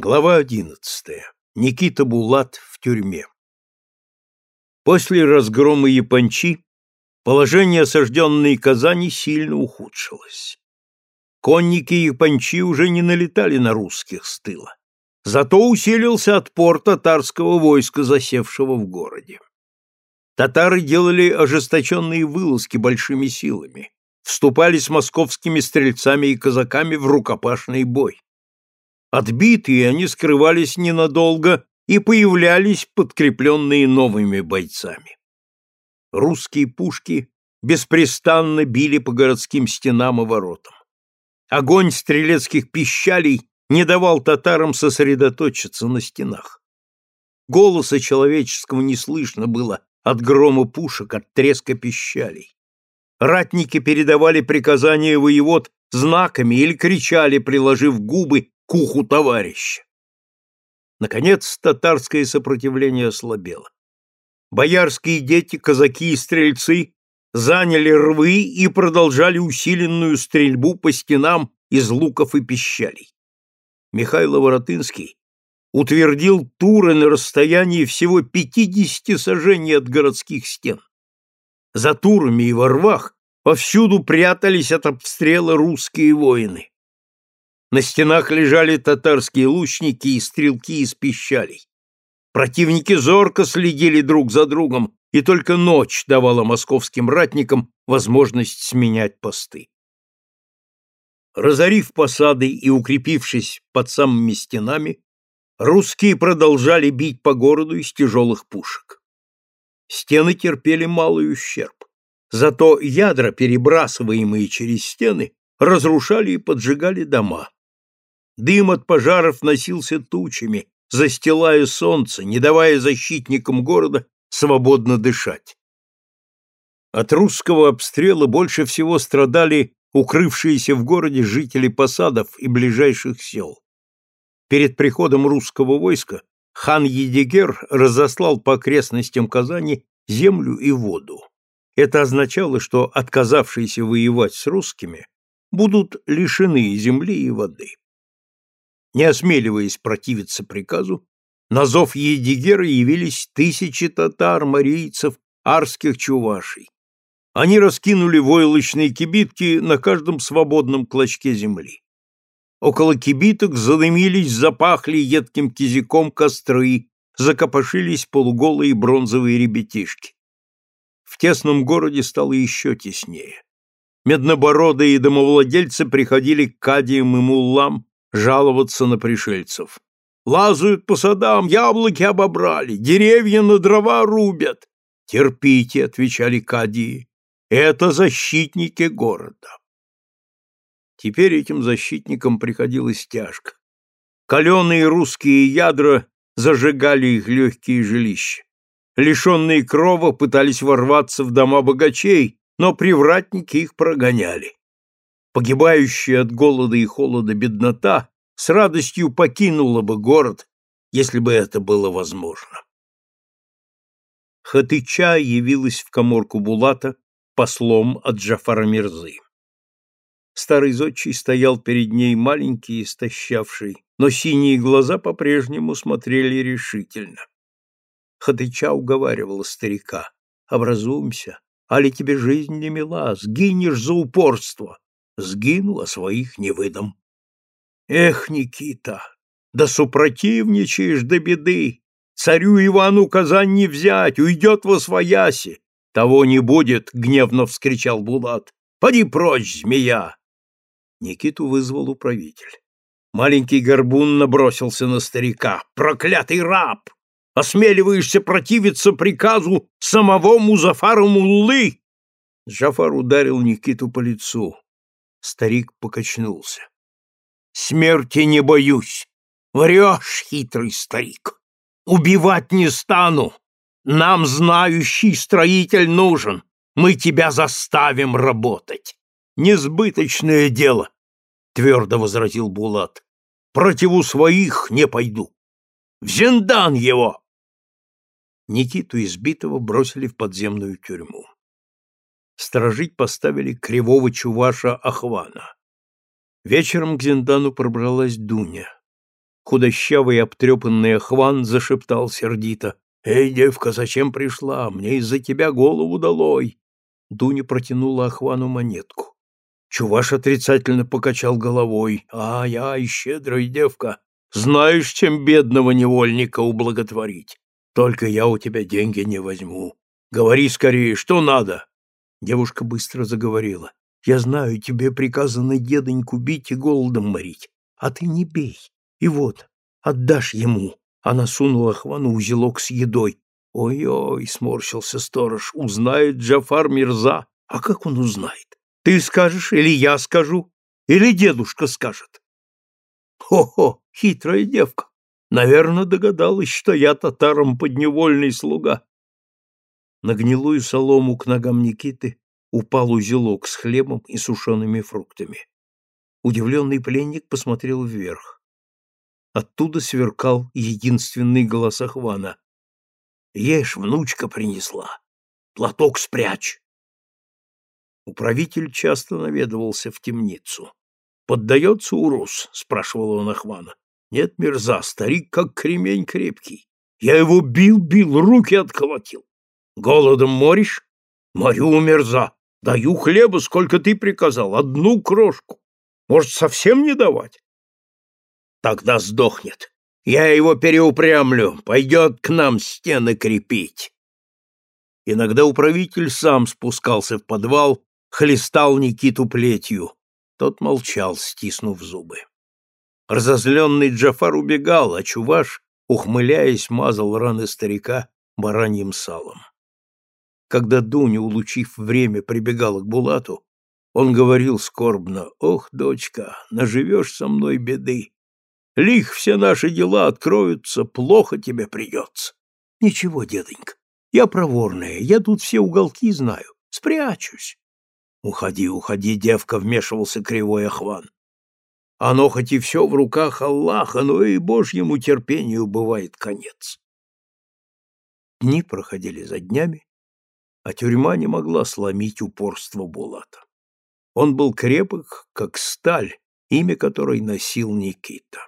Глава одиннадцатая. Никита Булат в тюрьме. После разгрома Япончи положение осажденной Казани сильно ухудшилось. Конники Япончи уже не налетали на русских с тыла. Зато усилился отпор татарского войска, засевшего в городе. Татары делали ожесточенные вылазки большими силами, вступали с московскими стрельцами и казаками в рукопашный бой. Отбитые они скрывались ненадолго и появлялись подкрепленные новыми бойцами. Русские пушки беспрестанно били по городским стенам и воротам. Огонь стрелецких пищалей не давал татарам сосредоточиться на стенах. Голоса человеческого не слышно было от грома пушек, от треска пищалей. Ратники передавали приказания воевод знаками или кричали, приложив губы к уху товарища. Наконец татарское сопротивление ослабело. Боярские дети, казаки и стрельцы заняли рвы и продолжали усиленную стрельбу по стенам из луков и пищалей. Михаил Воротынский утвердил туры на расстоянии всего 50 сажений от городских стен. За турами и во рвах повсюду прятались от обстрела русские воины. На стенах лежали татарские лучники и стрелки из пищалей. Противники зорко следили друг за другом, и только ночь давала московским ратникам возможность сменять посты. Разорив посады и укрепившись под самыми стенами, русские продолжали бить по городу из тяжелых пушек. Стены терпели малый ущерб, зато ядра, перебрасываемые через стены, разрушали и поджигали дома. Дым от пожаров носился тучами, застилая солнце, не давая защитникам города свободно дышать. От русского обстрела больше всего страдали укрывшиеся в городе жители посадов и ближайших сел. Перед приходом русского войска хан Едигер разослал по окрестностям Казани землю и воду. Это означало, что отказавшиеся воевать с русскими будут лишены земли и воды. Не осмеливаясь противиться приказу, на зов Едигера явились тысячи татар, марийцев, арских чувашей. Они раскинули войлочные кибитки на каждом свободном клочке земли. Около кибиток задымились, запахли едким кизиком костры, закопошились полуголые бронзовые ребятишки. В тесном городе стало еще теснее. Меднобородые домовладельцы приходили к кадиям и муллам жаловаться на пришельцев. Лазают по садам, яблоки обобрали, деревья на дрова рубят. Терпите, отвечали кадии, это защитники города. Теперь этим защитникам приходилось тяжко. Каленые русские ядра зажигали их легкие жилища. Лишенные крова пытались ворваться в дома богачей, но привратники их прогоняли погибающая от голода и холода беднота с радостью покинула бы город, если бы это было возможно. Хатыча явилась в коморку Булата послом от Джафара Мирзы. Старый зодчий стоял перед ней маленький и истощавший, но синие глаза по-прежнему смотрели решительно. Хатыча уговаривала старика. «Образумься, али тебе жизнь не мила, сгинешь за упорство сгину, а своих не выдам. Эх, Никита, да супротивничаешь до беды. Царю Ивану Казань не взять, уйдет во свояси. Того не будет, гневно вскричал Булат. Поди прочь, змея! Никиту вызвал управитель. Маленький горбун набросился на старика. Проклятый раб! Осмеливаешься противиться приказу самого Музафара Муллы? Джафар ударил Никиту по лицу. Старик покачнулся. «Смерти не боюсь. Врешь, хитрый старик. Убивать не стану. Нам знающий строитель нужен. Мы тебя заставим работать. Несбыточное дело, — твердо возразил Булат. Противу своих не пойду. В зиндан его!» Никиту избитого бросили в подземную тюрьму сторожить поставили кривого чуваша Ахвана. Вечером к Зиндану пробралась Дуня. Худощавый обтрепанный Ахван зашептал сердито. «Эй, девка, зачем пришла? Мне из-за тебя голову долой!» Дуня протянула Ахвану монетку. Чуваш отрицательно покачал головой. «Ай-ай, щедрая девка, знаешь, чем бедного невольника ублаготворить. Только я у тебя деньги не возьму. Говори скорее, что надо?» Девушка быстро заговорила. «Я знаю, тебе приказано дедоньку бить и голодом морить, а ты не бей. И вот, отдашь ему». Она сунула Хвану узелок с едой. «Ой-ой», — сморщился сторож, — «узнает Джафар Мирза. А как он узнает? Ты скажешь, или я скажу, или дедушка скажет?» «Хо-хо, хитрая девка. Наверное, догадалась, что я татарам подневольный слуга. На гнилую солому к ногам Никиты упал узелок с хлебом и сушеными фруктами. Удивленный пленник посмотрел вверх. Оттуда сверкал единственный голос Ахвана. «Ешь, внучка принесла. Платок спрячь». Управитель часто наведывался в темницу. «Поддается урус?» — спрашивал он Ахвана. «Нет, мерза, старик как кремень крепкий. Я его бил-бил, руки отколотил. Голодом моришь? Морю, мерза. Даю хлеба, сколько ты приказал, одну крошку. Может, совсем не давать? Тогда сдохнет. Я его переупрямлю, пойдет к нам стены крепить. Иногда управитель сам спускался в подвал, хлестал Никиту плетью. Тот молчал, стиснув зубы. Разозленный Джафар убегал, а Чуваш, ухмыляясь, мазал раны старика бараньим салом. Когда Дуня, улучив время, прибегала к Булату, он говорил скорбно, «Ох, дочка, наживешь со мной беды. Лих все наши дела откроются, плохо тебе придется». «Ничего, дедонька, я проворная, я тут все уголки знаю, спрячусь». «Уходи, уходи, девка», — вмешивался кривой Ахван. «Оно хоть и все в руках Аллаха, но и Божьему терпению бывает конец». Дни проходили за днями, а тюрьма не могла сломить упорство Булата. Он был крепок, как сталь, имя которой носил Никита.